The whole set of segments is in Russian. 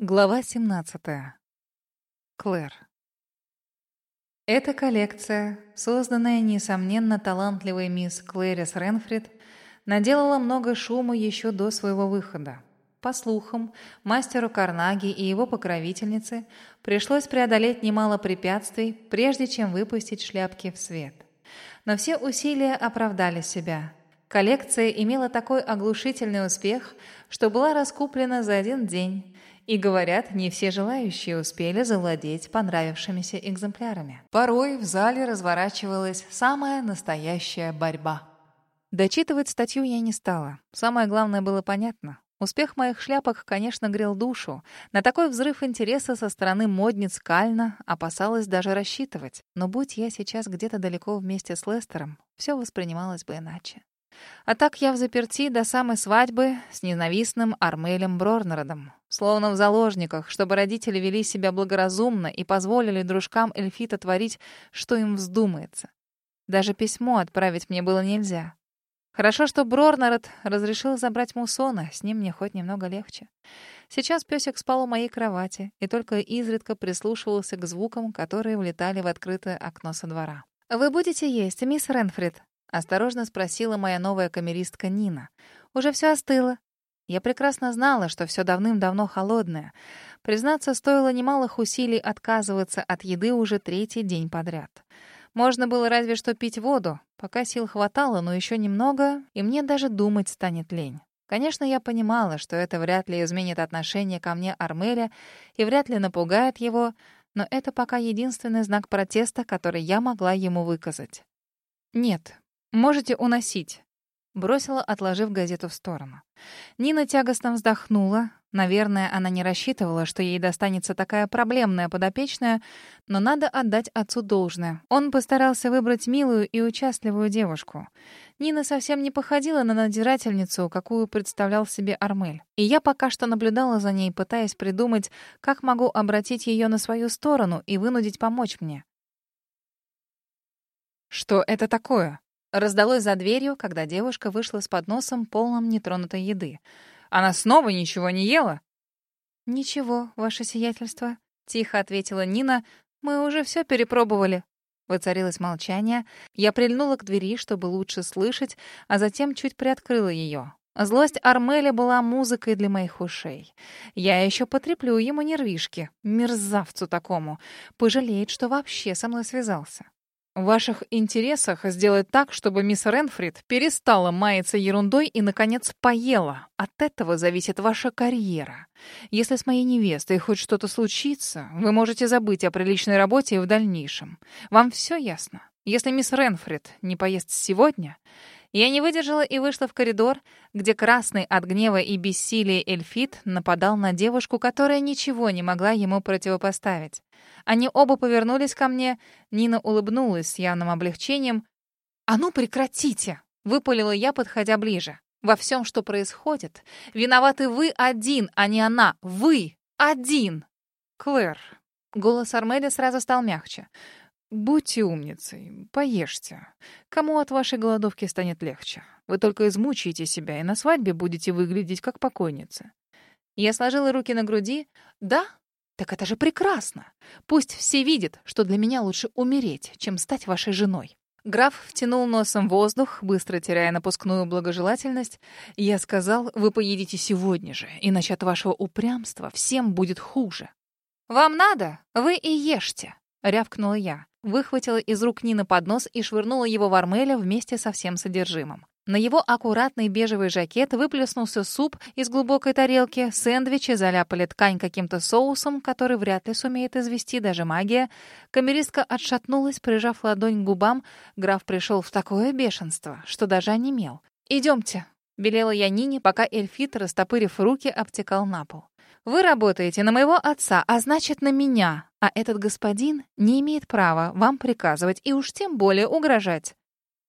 Глава 17. Клэр. Эта коллекция, созданная, несомненно, талантливой мисс Клэрис Ренфрид, наделала много шума еще до своего выхода. По слухам, мастеру Карнаги и его покровительнице пришлось преодолеть немало препятствий, прежде чем выпустить шляпки в свет. Но все усилия оправдали себя. Коллекция имела такой оглушительный успех, что была раскуплена за один день, и говорят, не все желающие успели завладеть понравившимися экземплярами. Порой в зале разворачивалась самая настоящая борьба. Дочитывать статью я не стала. Самое главное было понятно. Успех моих шляпок, конечно, грел душу. На такой взрыв интереса со стороны модниц Кальна опасалась даже рассчитывать. Но будь я сейчас где-то далеко вместе с Лестером, все воспринималось бы иначе. А так я в заперти до самой свадьбы с ненавистным Армелем Брорнеродом. Словно в заложниках, чтобы родители вели себя благоразумно и позволили дружкам Эльфита творить, что им вздумается. Даже письмо отправить мне было нельзя. Хорошо, что Брорнерод разрешил забрать Мусона, с ним мне хоть немного легче. Сейчас песик спал у моей кровати и только изредка прислушивался к звукам, которые влетали в открытое окно со двора. «Вы будете есть, мисс Ренфрид?» Осторожно спросила моя новая камеристка Нина. «Уже все остыло». Я прекрасно знала, что все давным-давно холодное. Признаться, стоило немалых усилий отказываться от еды уже третий день подряд. Можно было разве что пить воду, пока сил хватало, но еще немного, и мне даже думать станет лень. Конечно, я понимала, что это вряд ли изменит отношение ко мне Армеля и вряд ли напугает его, но это пока единственный знак протеста, который я могла ему выказать. «Нет, Можете уносить. Бросила, отложив газету в сторону. Нина тягостно вздохнула. Наверное, она не рассчитывала, что ей достанется такая проблемная подопечная, но надо отдать отцу должное. Он постарался выбрать милую и участливую девушку. Нина совсем не походила на надзирательницу, какую представлял себе Армель. И я пока что наблюдала за ней, пытаясь придумать, как могу обратить ее на свою сторону и вынудить помочь мне. «Что это такое?» Раздалось за дверью, когда девушка вышла с подносом, полным нетронутой еды. «Она снова ничего не ела?» «Ничего, ваше сиятельство», — тихо ответила Нина. «Мы уже все перепробовали». Воцарилось молчание. Я прильнула к двери, чтобы лучше слышать, а затем чуть приоткрыла ее. Злость Армеля была музыкой для моих ушей. Я еще потреплю ему нервишки, мерзавцу такому. Пожалеет, что вообще со мной связался. В ваших интересах сделать так, чтобы мисс Ренфрид перестала маяться ерундой и, наконец, поела. От этого зависит ваша карьера. Если с моей невестой хоть что-то случится, вы можете забыть о приличной работе и в дальнейшем. Вам все ясно? Если мисс Ренфрид не поест сегодня, я не выдержала и вышла в коридор, где красный от гнева и бессилия Эльфит нападал на девушку, которая ничего не могла ему противопоставить. Они оба повернулись ко мне. Нина улыбнулась с явным облегчением. «А ну прекратите!» — выпалила я, подходя ближе. «Во всем, что происходит, виноваты вы один, а не она. Вы один!» «Клэр!» — голос Армеля сразу стал мягче. «Будьте умницей, поешьте. Кому от вашей голодовки станет легче? Вы только измучаете себя и на свадьбе будете выглядеть как покойница». Я сложила руки на груди. «Да? Так это же прекрасно! Пусть все видят, что для меня лучше умереть, чем стать вашей женой». Граф втянул носом воздух, быстро теряя напускную благожелательность. «Я сказал, вы поедете сегодня же, иначе от вашего упрямства всем будет хуже». «Вам надо? Вы и ешьте!» — рявкнула я выхватила из рук Нины поднос и швырнула его в Армеля вместе со всем содержимым. На его аккуратный бежевый жакет выплеснулся суп из глубокой тарелки, сэндвичи заляпали ткань каким-то соусом, который вряд ли сумеет извести даже магия. Камеристка отшатнулась, прижав ладонь к губам. Граф пришел в такое бешенство, что даже онемел. «Идемте», — велела я Нине, пока эльфит, растопырив руки, обтекал на пол. Вы работаете на моего отца, а значит, на меня. А этот господин не имеет права вам приказывать и уж тем более угрожать.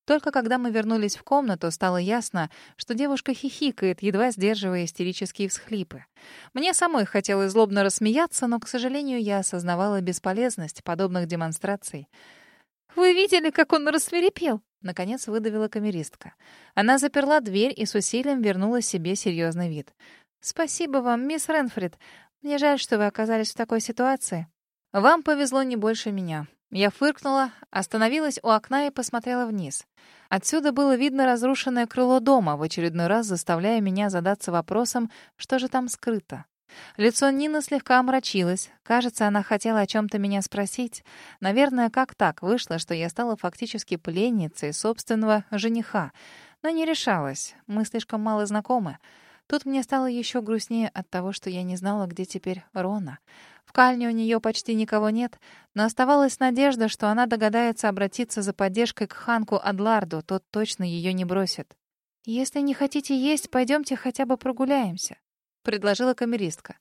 Только когда мы вернулись в комнату, стало ясно, что девушка хихикает, едва сдерживая истерические всхлипы. Мне самой хотелось злобно рассмеяться, но, к сожалению, я осознавала бесполезность подобных демонстраций. «Вы видели, как он рассверепел?» Наконец выдавила камеристка. Она заперла дверь и с усилием вернула себе серьезный вид. «Спасибо вам, мисс Ренфрид. Мне жаль, что вы оказались в такой ситуации. Вам повезло не больше меня. Я фыркнула, остановилась у окна и посмотрела вниз. Отсюда было видно разрушенное крыло дома, в очередной раз заставляя меня задаться вопросом, что же там скрыто. Лицо Нины слегка омрачилось. Кажется, она хотела о чем-то меня спросить. Наверное, как так вышло, что я стала фактически пленницей собственного жениха. Но не решалась. Мы слишком мало знакомы. Тут мне стало еще грустнее от того, что я не знала, где теперь Рона. В кальне у нее почти никого нет, но оставалась надежда, что она догадается обратиться за поддержкой к Ханку Адларду, тот точно ее не бросит. «Если не хотите есть, пойдемте хотя бы прогуляемся», — предложила камеристка.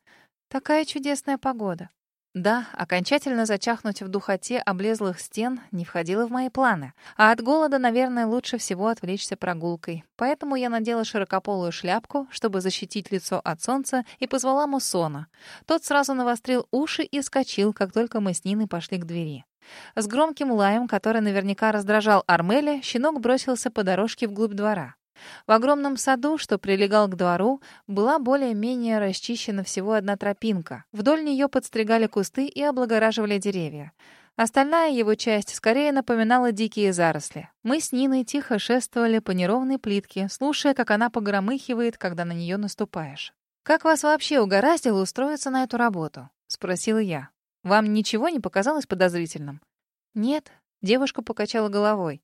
«Такая чудесная погода». Да, окончательно зачахнуть в духоте облезлых стен не входило в мои планы. А от голода, наверное, лучше всего отвлечься прогулкой. Поэтому я надела широкополую шляпку, чтобы защитить лицо от солнца, и позвала Мусона. Тот сразу навострил уши и вскочил, как только мы с Ниной пошли к двери. С громким лаем, который наверняка раздражал Армеля, щенок бросился по дорожке вглубь двора. В огромном саду, что прилегал к двору, была более-менее расчищена всего одна тропинка. Вдоль нее подстригали кусты и облагораживали деревья. Остальная его часть скорее напоминала дикие заросли. Мы с Ниной тихо шествовали по неровной плитке, слушая, как она погромыхивает, когда на нее наступаешь. «Как вас вообще угораздило устроиться на эту работу?» — спросила я. «Вам ничего не показалось подозрительным?» «Нет», — девушка покачала головой.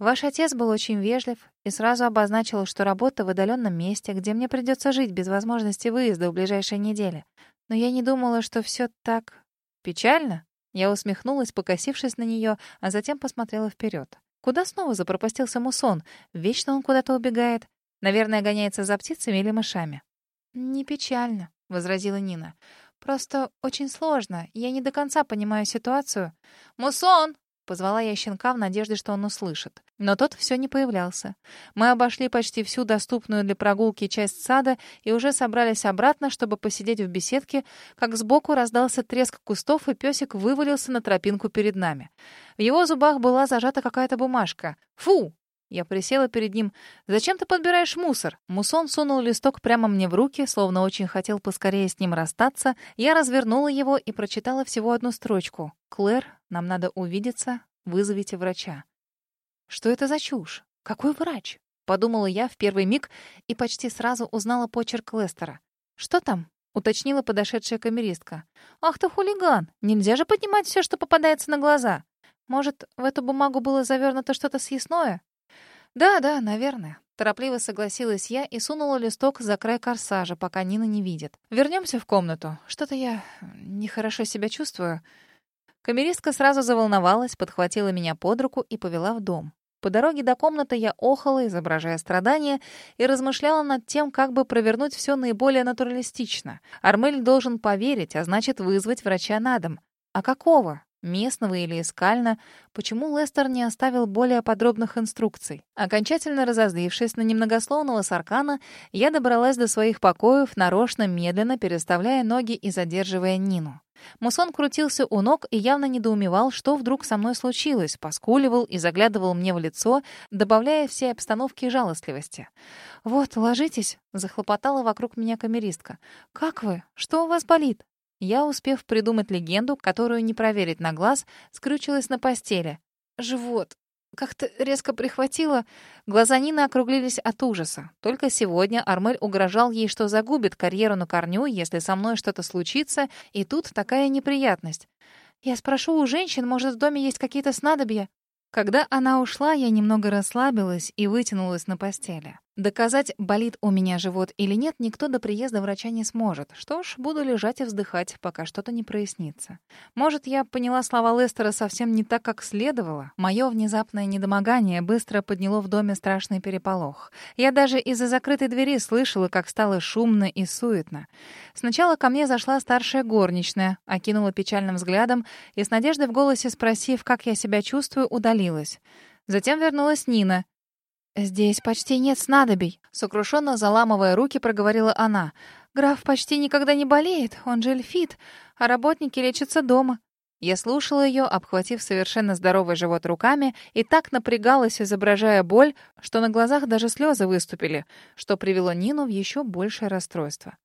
Ваш отец был очень вежлив и сразу обозначил, что работа в отдаленном месте, где мне придется жить без возможности выезда в ближайшие недели. Но я не думала, что все так печально. Я усмехнулась, покосившись на нее, а затем посмотрела вперед. Куда снова запропастился мусон? Вечно он куда-то убегает. Наверное, гоняется за птицами или мышами. «Не печально», — возразила Нина. «Просто очень сложно. Я не до конца понимаю ситуацию». «Мусон!» Позвала я щенка в надежде, что он услышит. Но тот все не появлялся. Мы обошли почти всю доступную для прогулки часть сада и уже собрались обратно, чтобы посидеть в беседке, как сбоку раздался треск кустов, и песик вывалился на тропинку перед нами. В его зубах была зажата какая-то бумажка. «Фу!» Я присела перед ним. «Зачем ты подбираешь мусор?» Мусон сунул листок прямо мне в руки, словно очень хотел поскорее с ним расстаться. Я развернула его и прочитала всего одну строчку. «Клэр, нам надо увидеться. Вызовите врача». «Что это за чушь? Какой врач?» Подумала я в первый миг и почти сразу узнала почерк Лестера. «Что там?» — уточнила подошедшая камеристка. «Ах ты хулиган! Нельзя же поднимать все, что попадается на глаза. Может, в эту бумагу было завернуто что-то съестное?» «Да, да, наверное». Торопливо согласилась я и сунула листок за край корсажа, пока Нина не видит. Вернемся в комнату. Что-то я нехорошо себя чувствую». Камеристка сразу заволновалась, подхватила меня под руку и повела в дом. По дороге до комнаты я охала, изображая страдания, и размышляла над тем, как бы провернуть все наиболее натуралистично. Армель должен поверить, а значит вызвать врача на дом. А какого? Местного или искально, почему Лестер не оставил более подробных инструкций. Окончательно разозлившись на немногословного Саркана, я добралась до своих покоев, нарочно медленно переставляя ноги и задерживая Нину. Мусон крутился у ног и явно недоумевал, что вдруг со мной случилось, поскуливал и заглядывал мне в лицо, добавляя всей обстановке жалостливости. «Вот, ложитесь», — захлопотала вокруг меня камеристка. «Как вы? Что у вас болит?» Я, успев придумать легенду, которую не проверить на глаз, скрючилась на постели. Живот. Как-то резко прихватило. Глаза Нины округлились от ужаса. Только сегодня Армель угрожал ей, что загубит карьеру на корню, если со мной что-то случится, и тут такая неприятность. Я спрошу у женщин, может, в доме есть какие-то снадобья? Когда она ушла, я немного расслабилась и вытянулась на постели. Доказать, болит у меня живот или нет, никто до приезда врача не сможет. Что ж, буду лежать и вздыхать, пока что-то не прояснится. Может, я поняла слова Лестера совсем не так, как следовало. Мое внезапное недомогание быстро подняло в доме страшный переполох. Я даже из-за закрытой двери слышала, как стало шумно и суетно. Сначала ко мне зашла старшая горничная, окинула печальным взглядом и с надеждой в голосе спросив, как я себя чувствую, удалилась. Затем вернулась Нина — «Здесь почти нет снадобий», — сокрушенно заламывая руки, проговорила она. «Граф почти никогда не болеет, он же эльфит, а работники лечатся дома». Я слушала ее, обхватив совершенно здоровый живот руками, и так напрягалась, изображая боль, что на глазах даже слезы выступили, что привело Нину в еще большее расстройство.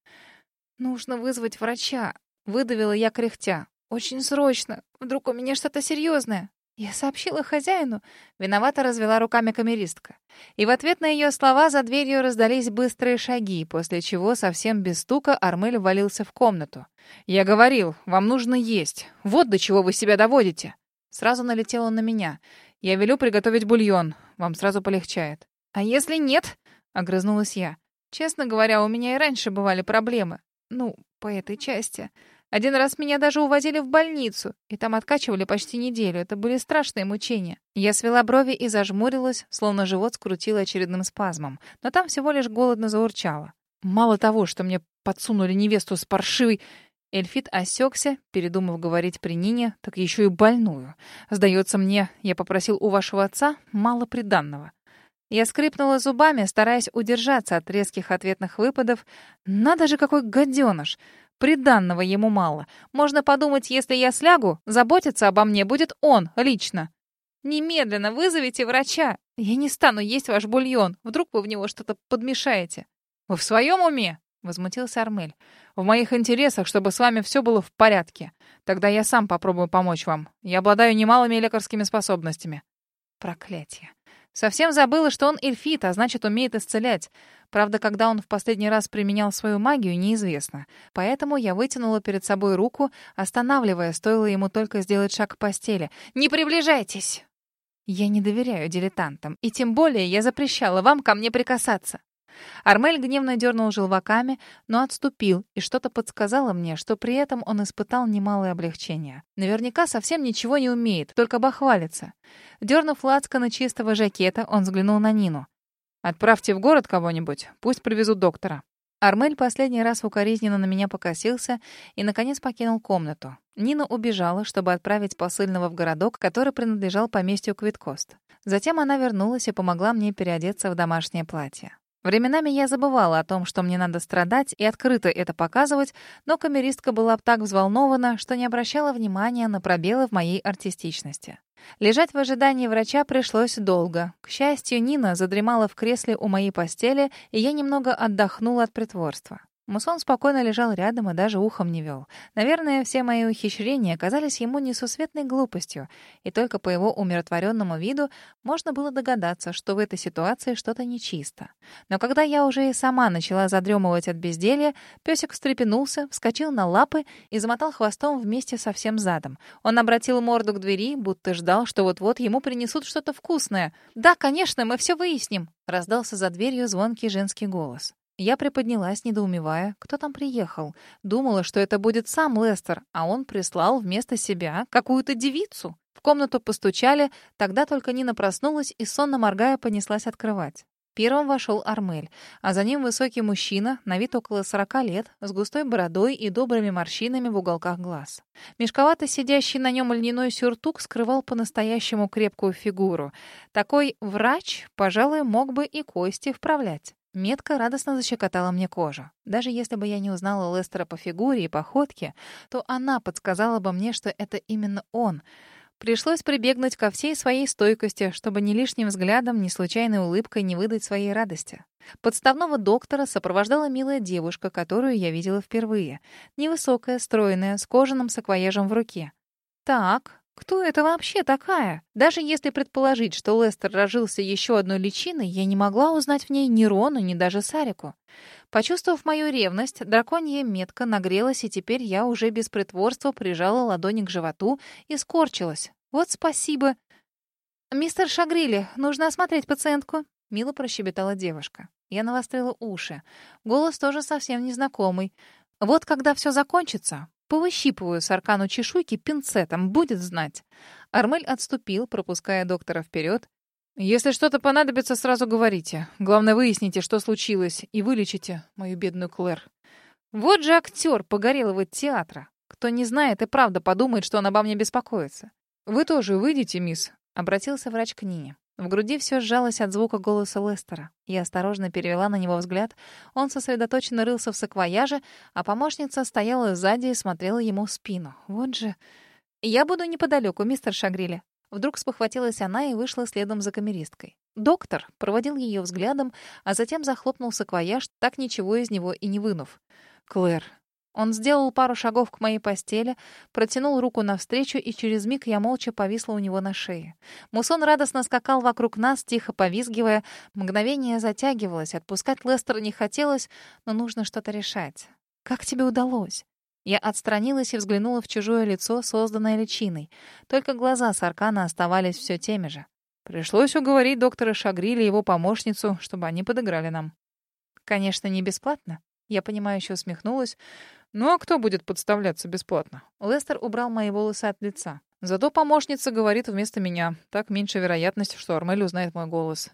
«Нужно вызвать врача», Выдавила я кряхтя. «Очень срочно. Вдруг у меня что-то серьезное?» Я сообщила хозяину. Виновато развела руками камеристка. И в ответ на ее слова за дверью раздались быстрые шаги, после чего совсем без стука Армель ввалился в комнату. «Я говорил, вам нужно есть. Вот до чего вы себя доводите». Сразу налетел он на меня. «Я велю приготовить бульон. Вам сразу полегчает». «А если нет?» — огрызнулась я. «Честно говоря, у меня и раньше бывали проблемы. Ну, по этой части. Один раз меня даже увозили в больницу, и там откачивали почти неделю. Это были страшные мучения. Я свела брови и зажмурилась, словно живот скрутило очередным спазмом. Но там всего лишь голодно заурчало. Мало того, что мне подсунули невесту с паршивой... Эльфит осекся, передумав говорить при Нине, так еще и больную. Сдается мне, я попросил у вашего отца мало приданного. Я скрипнула зубами, стараясь удержаться от резких ответных выпадов. Надо же, какой гаденыш! Приданного ему мало. Можно подумать, если я слягу, заботиться обо мне будет он лично. Немедленно вызовите врача. Я не стану есть ваш бульон. Вдруг вы в него что-то подмешаете. Вы в своем уме? Возмутился Армель. В моих интересах, чтобы с вами все было в порядке. Тогда я сам попробую помочь вам. Я обладаю немалыми лекарскими способностями. Проклятие. Совсем забыла, что он эльфит, а значит, умеет исцелять. Правда, когда он в последний раз применял свою магию, неизвестно. Поэтому я вытянула перед собой руку, останавливая, стоило ему только сделать шаг к постели. «Не приближайтесь!» Я не доверяю дилетантам, и тем более я запрещала вам ко мне прикасаться. Армель гневно дернул желваками, но отступил, и что-то подсказало мне, что при этом он испытал немалое облегчение. Наверняка совсем ничего не умеет, только бахвалится. Дернув на чистого жакета, он взглянул на Нину. «Отправьте в город кого-нибудь, пусть привезут доктора». Армель последний раз укоризненно на меня покосился и, наконец, покинул комнату. Нина убежала, чтобы отправить посыльного в городок, который принадлежал поместью Квиткост. Затем она вернулась и помогла мне переодеться в домашнее платье. Временами я забывала о том, что мне надо страдать, и открыто это показывать, но камеристка была так взволнована, что не обращала внимания на пробелы в моей артистичности. Лежать в ожидании врача пришлось долго. К счастью, Нина задремала в кресле у моей постели, и я немного отдохнула от притворства. Мусон спокойно лежал рядом и даже ухом не вел. Наверное, все мои ухищрения казались ему несусветной глупостью, и только по его умиротворенному виду можно было догадаться, что в этой ситуации что-то нечисто. Но когда я уже и сама начала задремывать от безделья, песик встрепенулся, вскочил на лапы и замотал хвостом вместе со всем задом. Он обратил морду к двери, будто ждал, что вот-вот ему принесут что-то вкусное. «Да, конечно, мы все выясним!» — раздался за дверью звонкий женский голос. Я приподнялась, недоумевая, кто там приехал. Думала, что это будет сам Лестер, а он прислал вместо себя какую-то девицу. В комнату постучали, тогда только Нина проснулась и, сонно моргая, понеслась открывать. Первым вошел Армель, а за ним высокий мужчина, на вид около сорока лет, с густой бородой и добрыми морщинами в уголках глаз. Мешковато сидящий на нем льняной сюртук скрывал по-настоящему крепкую фигуру. Такой врач, пожалуй, мог бы и кости вправлять. Метка радостно защекотала мне кожу. Даже если бы я не узнала Лестера по фигуре и походке, то она подсказала бы мне, что это именно он. Пришлось прибегнуть ко всей своей стойкости, чтобы ни лишним взглядом, ни случайной улыбкой не выдать своей радости. Подставного доктора сопровождала милая девушка, которую я видела впервые. Невысокая, стройная, с кожаным саквояжем в руке. Так, кто это вообще такая? Даже если предположить, что Лестер рожился еще одной личиной, я не могла узнать в ней ни Рону, ни даже Сарику. Почувствовав мою ревность, драконья метка нагрелась, и теперь я уже без притворства прижала ладони к животу и скорчилась. Вот спасибо. «Мистер Шагрили, нужно осмотреть пациентку», — мило прощебетала девушка. Я навострила уши. Голос тоже совсем незнакомый. «Вот когда все закончится, Повыщипываю с аркану чешуйки пинцетом, будет знать. Армель отступил, пропуская доктора вперед. «Если что-то понадобится, сразу говорите. Главное, выясните, что случилось, и вылечите мою бедную Клэр». Вот же актер погорелого театра. Кто не знает и правда подумает, что он обо мне беспокоится. «Вы тоже выйдете, мисс?» — обратился врач к Нине. В груди все сжалось от звука голоса Лестера. Я осторожно перевела на него взгляд. Он сосредоточенно рылся в саквояже, а помощница стояла сзади и смотрела ему в спину. Вот же... «Я буду неподалеку, мистер Шагрили». Вдруг спохватилась она и вышла следом за камеристкой. Доктор проводил ее взглядом, а затем захлопнул саквояж, так ничего из него и не вынув. «Клэр, Он сделал пару шагов к моей постели, протянул руку навстречу, и через миг я молча повисла у него на шее. Мусон радостно скакал вокруг нас, тихо повизгивая. Мгновение затягивалось, отпускать Лестера не хотелось, но нужно что-то решать. «Как тебе удалось?» Я отстранилась и взглянула в чужое лицо, созданное личиной. Только глаза Саркана оставались все теми же. Пришлось уговорить доктора Шагрили и его помощницу, чтобы они подыграли нам. Конечно, не бесплатно. Я понимающе усмехнулась. Ну а кто будет подставляться бесплатно? Лестер убрал мои волосы от лица. Зато помощница говорит вместо меня. Так меньше вероятность, что Армель узнает мой голос.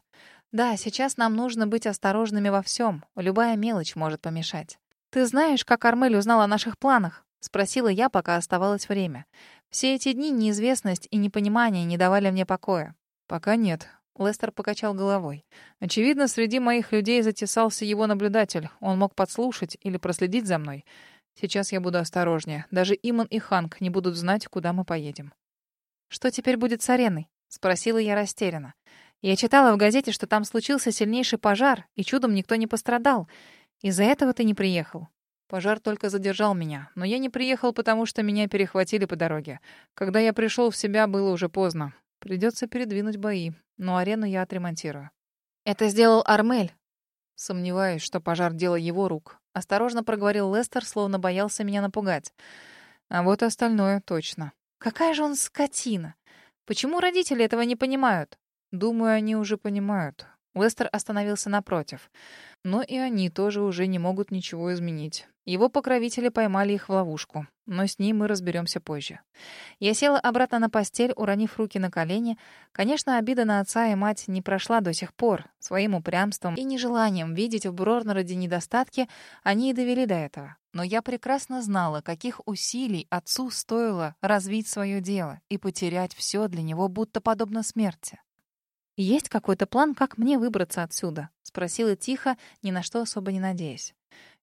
Да, сейчас нам нужно быть осторожными во всем. Любая мелочь может помешать. Ты знаешь, как Армель узнал о наших планах? Спросила я, пока оставалось время. Все эти дни неизвестность и непонимание не давали мне покоя. Пока нет. Лестер покачал головой. Очевидно, среди моих людей затесался его наблюдатель. Он мог подслушать или проследить за мной. Сейчас я буду осторожнее. Даже Иман и Ханк не будут знать, куда мы поедем. «Что теперь будет с ареной?» — спросила я растерянно. Я читала в газете, что там случился сильнейший пожар, и чудом никто не пострадал. Из-за этого ты не приехал. Пожар только задержал меня, но я не приехал, потому что меня перехватили по дороге. Когда я пришел в себя, было уже поздно. Придется передвинуть бои, но арену я отремонтирую. Это сделал Армель. Сомневаюсь, что пожар — дело его рук. Осторожно проговорил Лестер, словно боялся меня напугать. А вот остальное точно. Какая же он скотина! Почему родители этого не понимают? Думаю, они уже понимают. Лестер остановился напротив. Но и они тоже уже не могут ничего изменить. Его покровители поймали их в ловушку. Но с ним мы разберемся позже. Я села обратно на постель, уронив руки на колени. Конечно, обида на отца и мать не прошла до сих пор. Своим упрямством и нежеланием видеть в Брорнероде недостатки они и довели до этого. Но я прекрасно знала, каких усилий отцу стоило развить свое дело и потерять все для него будто подобно смерти. «Есть какой-то план, как мне выбраться отсюда?» — спросила тихо, ни на что особо не надеясь.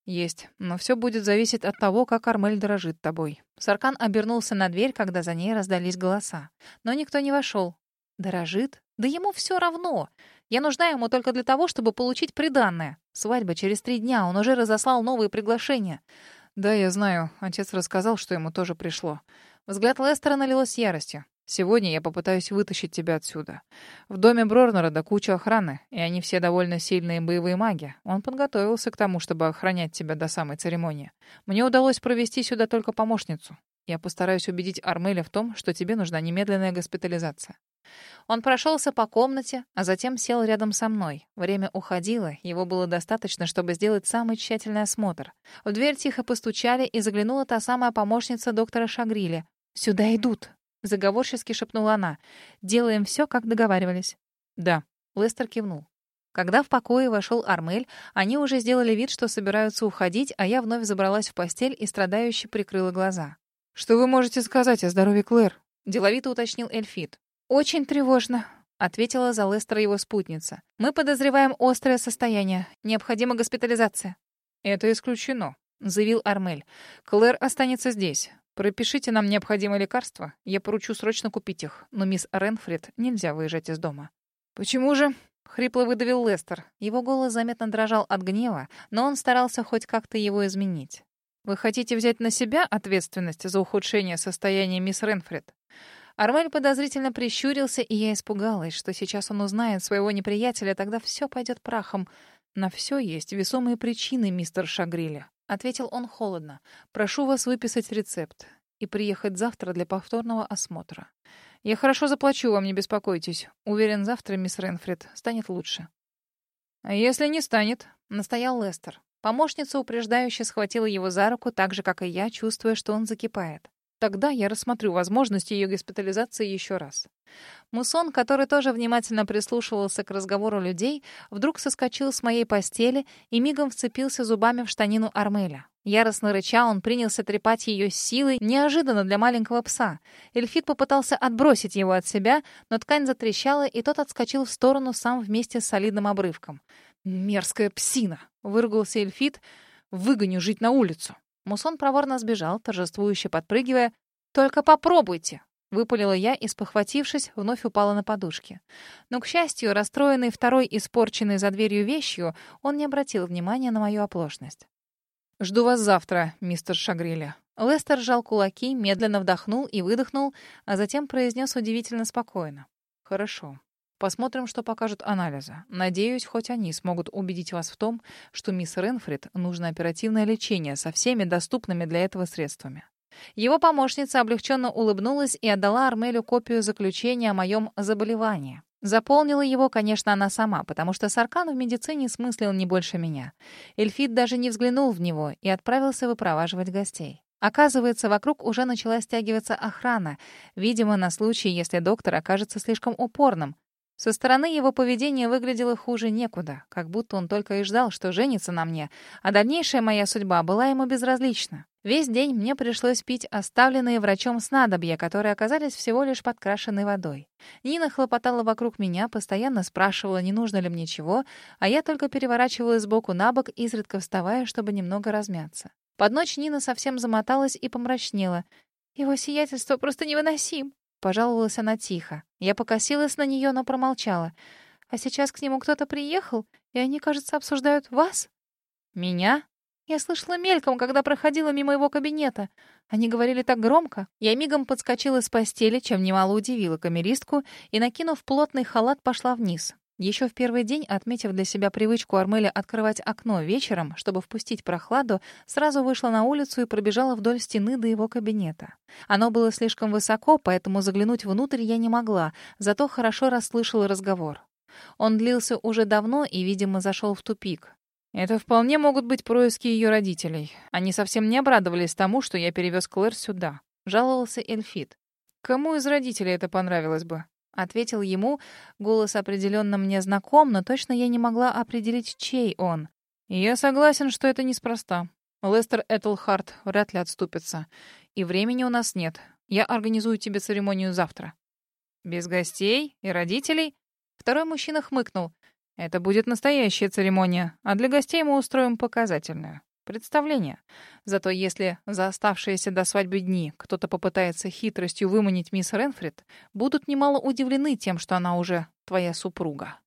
«Есть, но все будет зависеть от того, как Армель дорожит тобой». Саркан обернулся на дверь, когда за ней раздались голоса. Но никто не вошел. «Дорожит? Да ему все равно. Я нужна ему только для того, чтобы получить приданное. Свадьба через три дня, он уже разослал новые приглашения». «Да, я знаю. Отец рассказал, что ему тоже пришло». Взгляд Лестера налилось яростью. Сегодня я попытаюсь вытащить тебя отсюда. В доме Брорнера куча охраны, и они все довольно сильные боевые маги. Он подготовился к тому, чтобы охранять тебя до самой церемонии. Мне удалось провести сюда только помощницу. Я постараюсь убедить Армеля в том, что тебе нужна немедленная госпитализация. Он прошелся по комнате, а затем сел рядом со мной. Время уходило, его было достаточно, чтобы сделать самый тщательный осмотр. В дверь тихо постучали, и заглянула та самая помощница доктора Шагрили. «Сюда идут», Заговорчески шепнула она. «Делаем все, как договаривались». «Да». Лестер кивнул. Когда в покое вошел Армель, они уже сделали вид, что собираются уходить, а я вновь забралась в постель и страдающе прикрыла глаза. «Что вы можете сказать о здоровье Клэр?» — деловито уточнил Эльфит. «Очень тревожно», — ответила за Лестера его спутница. «Мы подозреваем острое состояние. Необходима госпитализация». «Это исключено», — заявил Армель. «Клэр останется здесь. Пропишите нам необходимые лекарства. Я поручу срочно купить их. Но мисс Ренфрид нельзя выезжать из дома. Почему же? Хрипло выдавил Лестер. Его голос заметно дрожал от гнева, но он старался хоть как-то его изменить. Вы хотите взять на себя ответственность за ухудшение состояния мисс Ренфрид? Армель подозрительно прищурился, и я испугалась, что сейчас он узнает своего неприятеля, тогда все пойдет прахом. На все есть весомые причины, мистер Шагриля ответил он холодно. Прошу вас выписать рецепт и приехать завтра для повторного осмотра. Я хорошо заплачу вам, не беспокойтесь. Уверен, завтра мисс Ренфрид станет лучше. А если не станет, настоял Лестер. Помощница упреждающе схватила его за руку, так же как и я, чувствуя, что он закипает. Тогда я рассмотрю возможность ее госпитализации еще раз. Мусон, который тоже внимательно прислушивался к разговору людей, вдруг соскочил с моей постели и мигом вцепился зубами в штанину Армеля. Яростно рыча, он принялся трепать ее силой, неожиданно для маленького пса. Эльфит попытался отбросить его от себя, но ткань затрещала, и тот отскочил в сторону сам вместе с солидным обрывком. «Мерзкая псина!» — выругался Эльфит. «Выгоню жить на улицу!» Мусон проворно сбежал, торжествующе подпрыгивая. «Только попробуйте!» Выпалила я и, спохватившись, вновь упала на подушки. Но, к счастью, расстроенный второй испорченной за дверью вещью, он не обратил внимания на мою оплошность. «Жду вас завтра, мистер Шагриля». Лестер сжал кулаки, медленно вдохнул и выдохнул, а затем произнес удивительно спокойно. «Хорошо. Посмотрим, что покажут анализы. Надеюсь, хоть они смогут убедить вас в том, что мисс Ренфрид нужно оперативное лечение со всеми доступными для этого средствами. Его помощница облегченно улыбнулась и отдала Армелю копию заключения о моем заболевании. Заполнила его, конечно, она сама, потому что Саркан в медицине смыслил не больше меня. Эльфит даже не взглянул в него и отправился выпроваживать гостей. Оказывается, вокруг уже начала стягиваться охрана, видимо, на случай, если доктор окажется слишком упорным. Со стороны его поведение выглядело хуже некуда, как будто он только и ждал, что женится на мне, а дальнейшая моя судьба была ему безразлична. Весь день мне пришлось пить оставленные врачом снадобья, которые оказались всего лишь подкрашенной водой. Нина хлопотала вокруг меня, постоянно спрашивала, не нужно ли мне чего, а я только переворачивалась сбоку на бок, изредка вставая, чтобы немного размяться. Под ночь Нина совсем замоталась и помрачнела. «Его сиятельство просто невыносим!» Пожаловалась она тихо. Я покосилась на нее, но промолчала. «А сейчас к нему кто-то приехал, и они, кажется, обсуждают вас?» «Меня?» Я слышала мельком, когда проходила мимо его кабинета. Они говорили так громко. Я мигом подскочила с постели, чем немало удивила камеристку, и, накинув плотный халат, пошла вниз. Еще в первый день, отметив для себя привычку Армеля открывать окно вечером, чтобы впустить прохладу, сразу вышла на улицу и пробежала вдоль стены до его кабинета. Оно было слишком высоко, поэтому заглянуть внутрь я не могла, зато хорошо расслышала разговор. Он длился уже давно и, видимо, зашел в тупик. Это вполне могут быть происки ее родителей. Они совсем не обрадовались тому, что я перевез Клэр сюда. Жаловался Эльфит. Кому из родителей это понравилось бы? Ответил ему. Голос определенно мне знаком, но точно я не могла определить, чей он. я согласен, что это неспроста. Лестер Этлхарт вряд ли отступится. И времени у нас нет. Я организую тебе церемонию завтра. Без гостей и родителей? Второй мужчина хмыкнул. Это будет настоящая церемония, а для гостей мы устроим показательную представление. Зато если за оставшиеся до свадьбы дни кто-то попытается хитростью выманить мисс Ренфрид, будут немало удивлены тем, что она уже твоя супруга.